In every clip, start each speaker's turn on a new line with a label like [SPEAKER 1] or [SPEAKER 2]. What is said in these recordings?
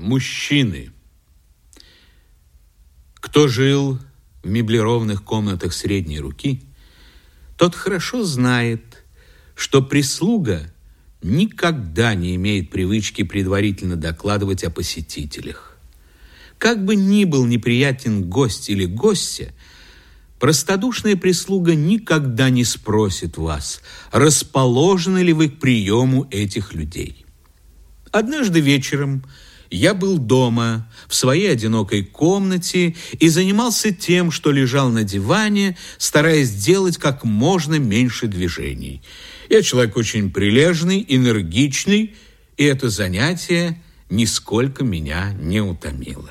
[SPEAKER 1] Мужчины. Кто жил в меблированных комнатах средней руки, тот хорошо знает, что прислуга никогда не имеет привычки предварительно докладывать о посетителях. Как бы ни был неприятен гость или гостья, простодушная прислуга никогда не спросит вас, расположены ли вы к приему этих людей. Однажды вечером я был дома, в своей одинокой комнате и занимался тем, что лежал на диване, стараясь сделать как можно меньше движений. Я человек очень прилежный, энергичный, и это занятие нисколько меня не утомило.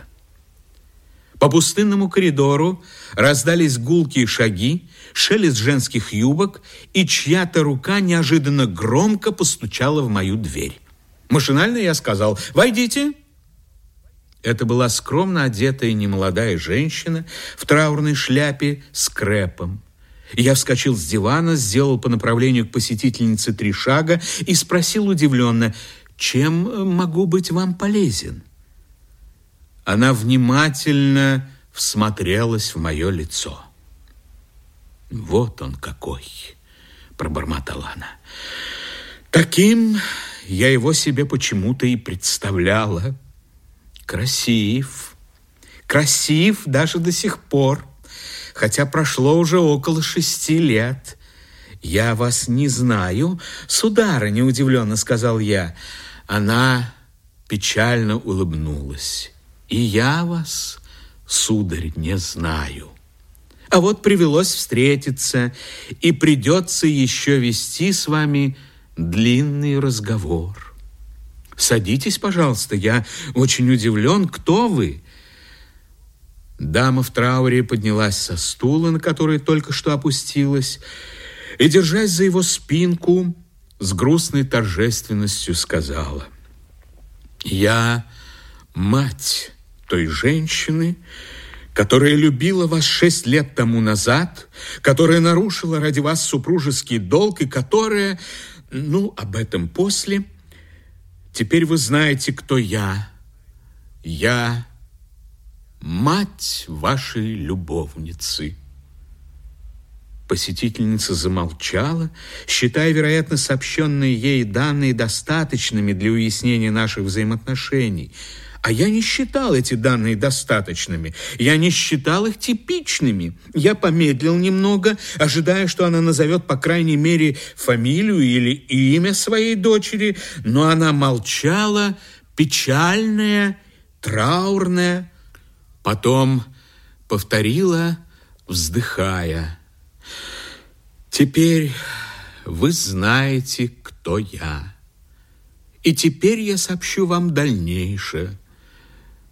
[SPEAKER 1] По пустынному коридору раздались гулкие шаги, шелест женских юбок, и чья-то рука неожиданно громко постучала в мою дверь. Машинально я сказал «Войдите!» Это была скромно одетая немолодая женщина в траурной шляпе с крепом. Я вскочил с дивана, сделал по направлению к посетительнице три шага и спросил удивленно, «Чем могу быть вам полезен?» Она внимательно всмотрелась в мое лицо. «Вот он какой!» – пробормотала она. «Таким я его себе почему-то и представляла». Красив. Красив даже до сих пор, хотя прошло уже около шести лет. Я вас не знаю, сударыня, удивленно сказал я. Она печально улыбнулась. И я вас, сударь, не знаю. А вот привелось встретиться, и придется еще вести с вами длинный разговор. Садитесь, пожалуйста, я очень удивлен, кто вы?» Дама в трауре поднялась со стула, на который только что опустилась, и, держась за его спинку, с грустной торжественностью сказала, «Я мать той женщины, которая любила вас шесть лет тому назад, которая нарушила ради вас супружеский долг и которая, ну, об этом после, — Теперь вы знаете, кто я. Я мать вашей любовницы. Посетительница замолчала, считая, вероятно, сообщенные ей данные достаточными для уяснения наших взаимоотношений – а я не считал эти данные достаточными. Я не считал их типичными. Я помедлил немного, ожидая, что она назовет, по крайней мере, фамилию или имя своей дочери, но она молчала, печальная, траурная. Потом повторила, вздыхая. «Теперь вы знаете, кто я. И теперь я сообщу вам дальнейшее».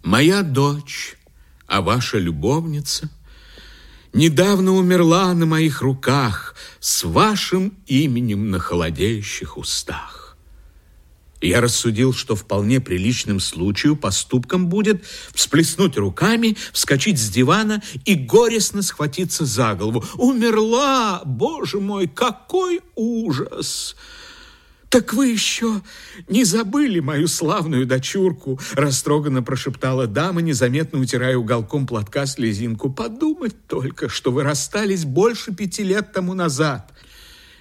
[SPEAKER 1] Моя дочь, а ваша любовница, недавно умерла на моих руках с вашим именем на холодеющих устах. Я рассудил, что вполне приличным случаю поступком будет всплеснуть руками, вскочить с дивана и горестно схватиться за голову. «Умерла! Боже мой, какой ужас!» «Так вы еще не забыли мою славную дочурку?» Растроганно прошептала дама, незаметно утирая уголком платка слезинку. «Подумать только, что вы расстались больше пяти лет тому назад.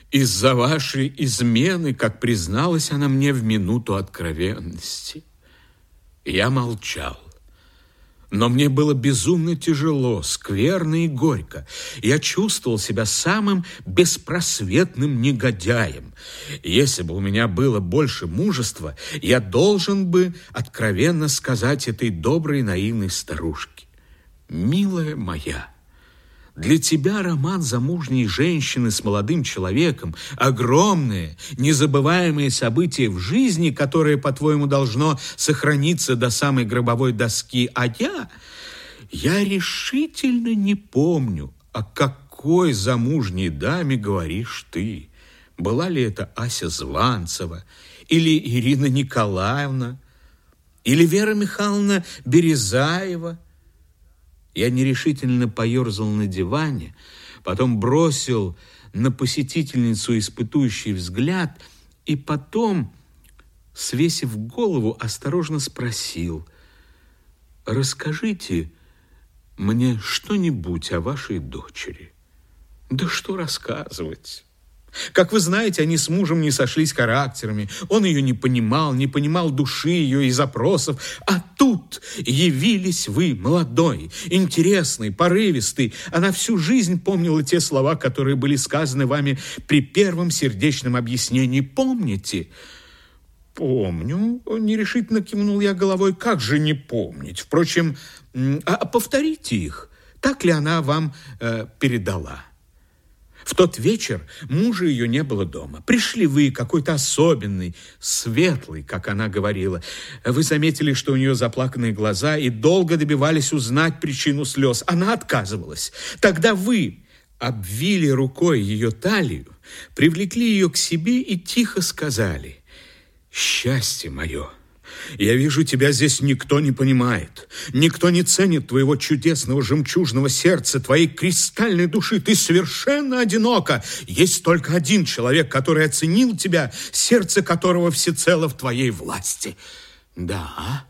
[SPEAKER 1] Из-за вашей измены, как призналась она мне в минуту откровенности». Я молчал. Но мне было безумно тяжело, скверно и горько. Я чувствовал себя самым беспросветным негодяем. Если бы у меня было больше мужества, я должен бы откровенно сказать этой доброй наивной старушке. «Милая моя, для тебя роман замужней женщины с молодым человеком – огромное, незабываемое событие в жизни, которое, по-твоему, должно сохраниться до самой гробовой доски. А я, я решительно не помню, о какой замужней даме говоришь ты. Была ли это Ася Званцева или Ирина Николаевна или Вера Михайловна Березаева – я нерешительно поерзал на диване, потом бросил на посетительницу испытующий взгляд и потом, свесив голову, осторожно спросил, расскажите мне что-нибудь о вашей дочери. Да что рассказывать? Как вы знаете, они с мужем не сошлись характерами. Он ее не понимал, не понимал души ее и запросов. А тут явились вы, молодой, интересный, порывистый. Она всю жизнь помнила те слова, которые были сказаны вами при первом сердечном объяснении. Помните? Помню, нерешительно кивнул я головой. Как же не помнить? Впрочем, а повторите их. Так ли она вам э, передала? В тот вечер мужа ее не было дома. Пришли вы, какой-то особенный, светлый, как она говорила. Вы заметили, что у нее заплаканные глаза, и долго добивались узнать причину слез. Она отказывалась. Тогда вы обвили рукой ее талию, привлекли ее к себе и тихо сказали «Счастье мое!» Я вижу, тебя здесь никто не понимает. Никто не ценит твоего чудесного жемчужного сердца, твоей кристальной души. Ты совершенно одинока. Есть только один человек, который оценил тебя, сердце которого всецело в твоей власти. Да,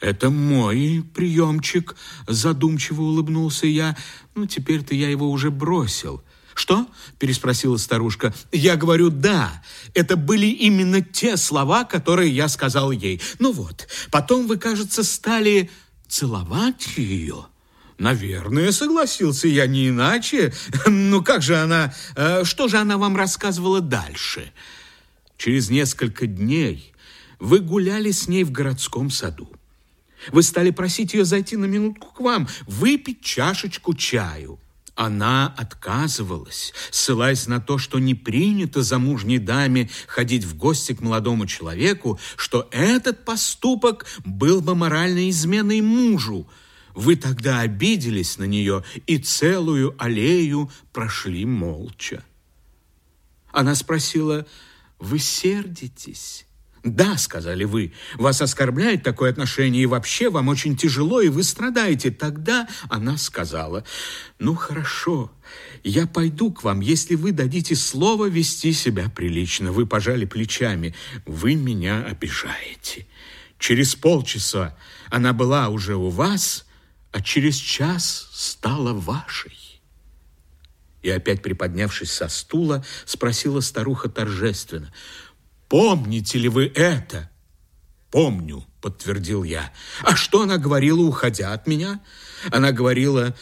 [SPEAKER 1] это мой приемчик, задумчиво улыбнулся я. Ну, теперь-то я его уже бросил. «Что?» – переспросила старушка. «Я говорю, да, это были именно те слова, которые я сказал ей. Ну вот, потом вы, кажется, стали целовать ее». «Наверное, согласился я не иначе. Ну как же она... Э, что же она вам рассказывала дальше?» Через несколько дней вы гуляли с ней в городском саду. Вы стали просить ее зайти на минутку к вам, выпить чашечку чаю. Она отказывалась, ссылаясь на то, что не принято замужней даме ходить в гости к молодому человеку, что этот поступок был бы моральной изменой мужу. Вы тогда обиделись на нее и целую аллею прошли молча. Она спросила, «Вы сердитесь?» «Да», — сказали вы, — «вас оскорбляет такое отношение, и вообще вам очень тяжело, и вы страдаете». Тогда она сказала, «Ну, хорошо, я пойду к вам, если вы дадите слово вести себя прилично». Вы пожали плечами, «Вы меня обижаете». Через полчаса она была уже у вас, а через час стала вашей. И опять приподнявшись со стула, спросила старуха торжественно, Помните ли вы это? Помню, подтвердил я. А что она говорила, уходя от меня? Она говорила,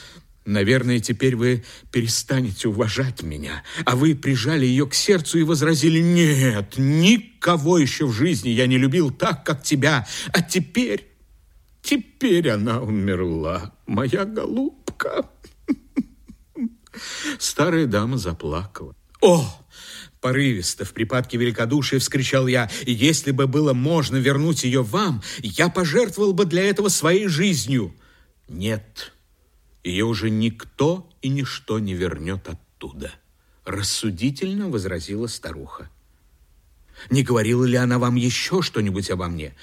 [SPEAKER 1] наверное, теперь вы перестанете уважать меня. А вы прижали ее к сердцу и возразили, нет, никого еще в жизни я не любил так, как тебя. А теперь, теперь она умерла, моя голубка. Старая дама заплакала. О, Порывисто, в припадке великодушия вскричал я, «Если бы было можно вернуть ее вам, я пожертвовал бы для этого своей жизнью». «Нет, ее уже никто и ничто не вернет оттуда», рассудительно возразила старуха. «Не говорила ли она вам еще что-нибудь обо мне?»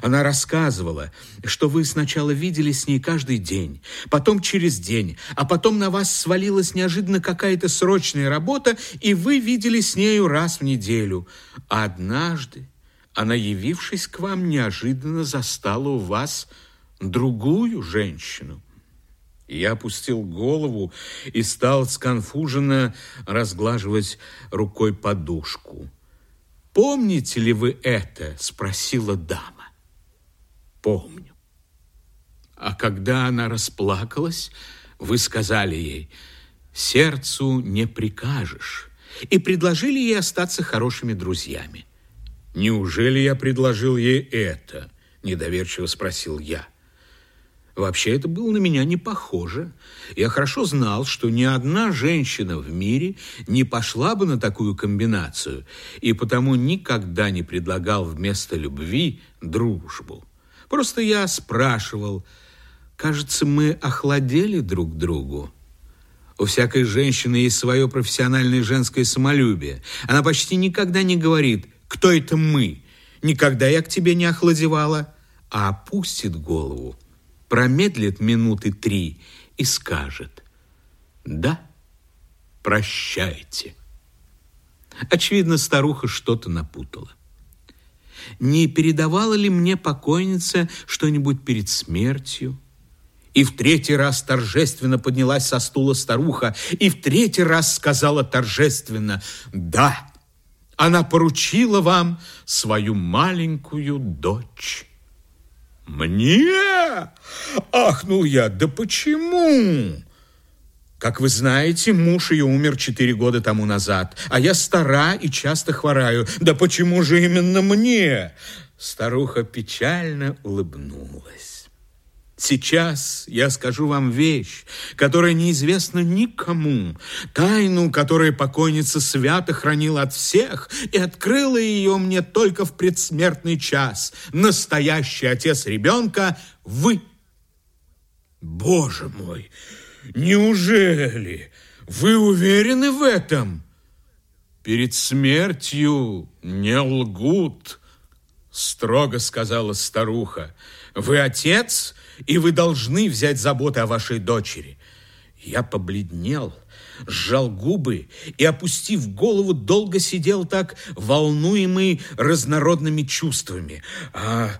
[SPEAKER 1] Она рассказывала, что вы сначала видели с ней каждый день, потом через день, а потом на вас свалилась неожиданно какая-то срочная работа, и вы видели с нею раз в неделю. А однажды она, явившись к вам, неожиданно застала у вас другую женщину. Я опустил голову и стал сконфуженно разглаживать рукой подушку. «Помните ли вы это?» – спросила дама помню. А когда она расплакалась, вы сказали ей, сердцу не прикажешь, и предложили ей остаться хорошими друзьями. Неужели я предложил ей это? Недоверчиво спросил я. Вообще это было на меня не похоже. Я хорошо знал, что ни одна женщина в мире не пошла бы на такую комбинацию, и потому никогда не предлагал вместо любви дружбу. Просто я спрашивал. Кажется, мы охладели друг другу. У всякой женщины есть свое профессиональное женское самолюбие. Она почти никогда не говорит «Кто это мы?», «Никогда я к тебе не охладевала», а опустит голову, промедлит минуты три и скажет «Да, прощайте». Очевидно, старуха что-то напутала не передавала ли мне покойница что-нибудь перед смертью? И в третий раз торжественно поднялась со стула старуха, и в третий раз сказала торжественно «Да, она поручила вам свою маленькую дочь». «Мне?» – ахнул я. «Да почему?» Как вы знаете, муж ее умер четыре года тому назад, а я стара и часто хвораю. Да почему же именно мне? Старуха печально улыбнулась. Сейчас я скажу вам вещь, которая неизвестна никому, тайну, которую покойница свято хранила от всех и открыла ее мне только в предсмертный час. Настоящий отец ребенка – вы. Боже мой, неужели вы уверены в этом? Перед смертью не лгут, строго сказала старуха. Вы отец – и вы должны взять заботы о вашей дочери. Я побледнел, сжал губы и, опустив голову, долго сидел так, волнуемый разнородными чувствами. А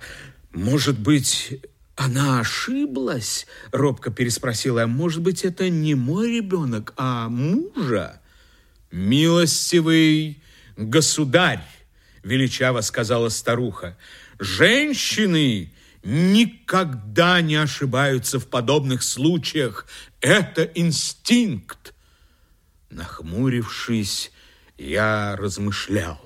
[SPEAKER 1] может быть, она ошиблась? Робко переспросила. А может быть, это не мой ребенок, а мужа? Милостивый государь, величаво сказала старуха, женщины никогда не ошибаются в подобных случаях. Это инстинкт. Нахмурившись, я размышлял.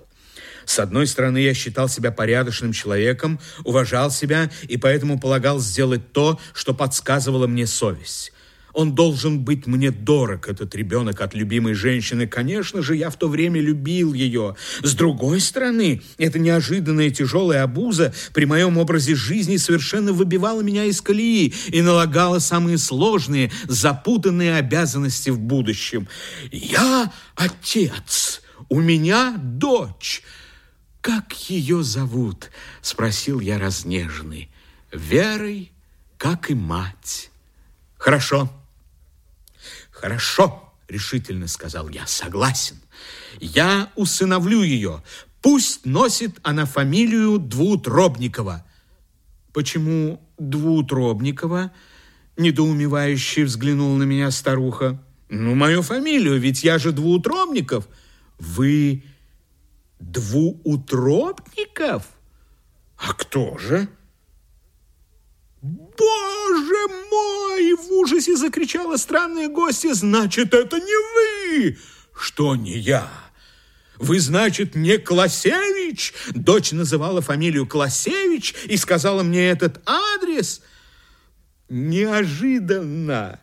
[SPEAKER 1] С одной стороны, я считал себя порядочным человеком, уважал себя и поэтому полагал сделать то, что подсказывала мне совесть. Он должен быть мне дорог, этот ребенок от любимой женщины. Конечно же, я в то время любил ее. С другой стороны, эта неожиданная тяжелая обуза при моем образе жизни совершенно выбивала меня из колеи и налагала самые сложные, запутанные обязанности в будущем. Я отец, у меня дочь. Как ее зовут? Спросил я разнеженный. Верой, как и мать. Хорошо. «Хорошо», — решительно сказал я, — «согласен. Я усыновлю ее. Пусть носит она фамилию Двуутробникова». «Почему Двуутробникова?» — недоумевающе взглянул на меня старуха. «Ну, мою фамилию, ведь я же Двуутробников». «Вы Двуутробников?» «А кто же?» «Боже мой!» – в ужасе закричала странная гостья. «Значит, это не вы!» «Что не я?» «Вы, значит, не Класевич?» Дочь называла фамилию Класевич и сказала мне этот адрес. Неожиданно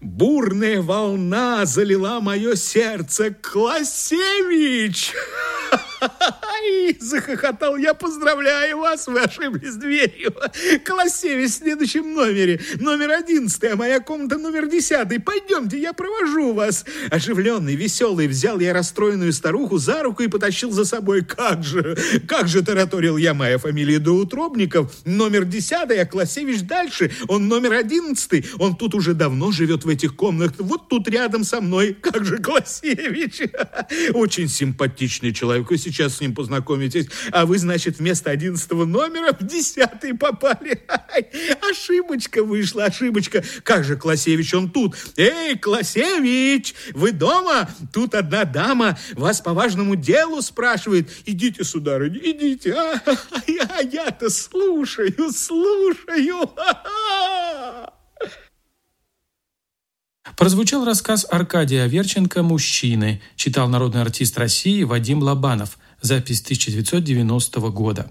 [SPEAKER 1] бурная волна залила мое сердце. «Класевич!» Ай, захохотал я. Поздравляю вас, вы ошиблись дверью. Колосевич в следующем номере. Номер одиннадцатый, а моя комната номер десятый. Пойдемте, я провожу вас. Оживленный, веселый, взял я расстроенную старуху за руку и потащил за собой. Как же, как же тараторил я, моя фамилия Доутробников. Номер десятый, а Колосевич дальше. Он номер одиннадцатый. Он тут уже давно живет в этих комнатах. Вот тут рядом со мной. Как же Колосевич. Очень симпатичный человек. Сейчас с ним познакомитесь. А вы, значит, вместо одиннадцатого номера в десятый попали. Ошибочка вышла, ошибочка. Как же Класевич, он тут. Эй, Класевич, вы дома? Тут одна дама вас по важному делу спрашивает. Идите, сударыня, идите. А, а я-то слушаю, слушаю.
[SPEAKER 2] Прозвучал рассказ Аркадия Аверченко «Мужчины», читал народный артист России Вадим Лобанов – запись 1990 года.